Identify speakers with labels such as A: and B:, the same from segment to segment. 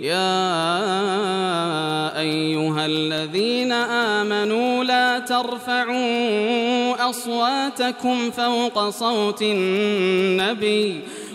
A: يا أيها الذين آمنوا لا ترفعوا أصواتكم فوق صوت النبي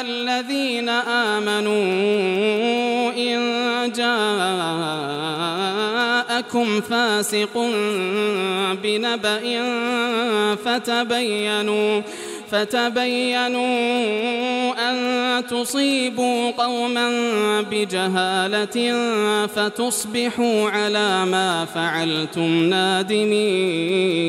A: الذين آمنوا إن جاءكم فاسق بنبأ فتبينوا فتبينوا أن تصيبوا قوما بجهالة فتصبحوا على ما فعلتم نادمين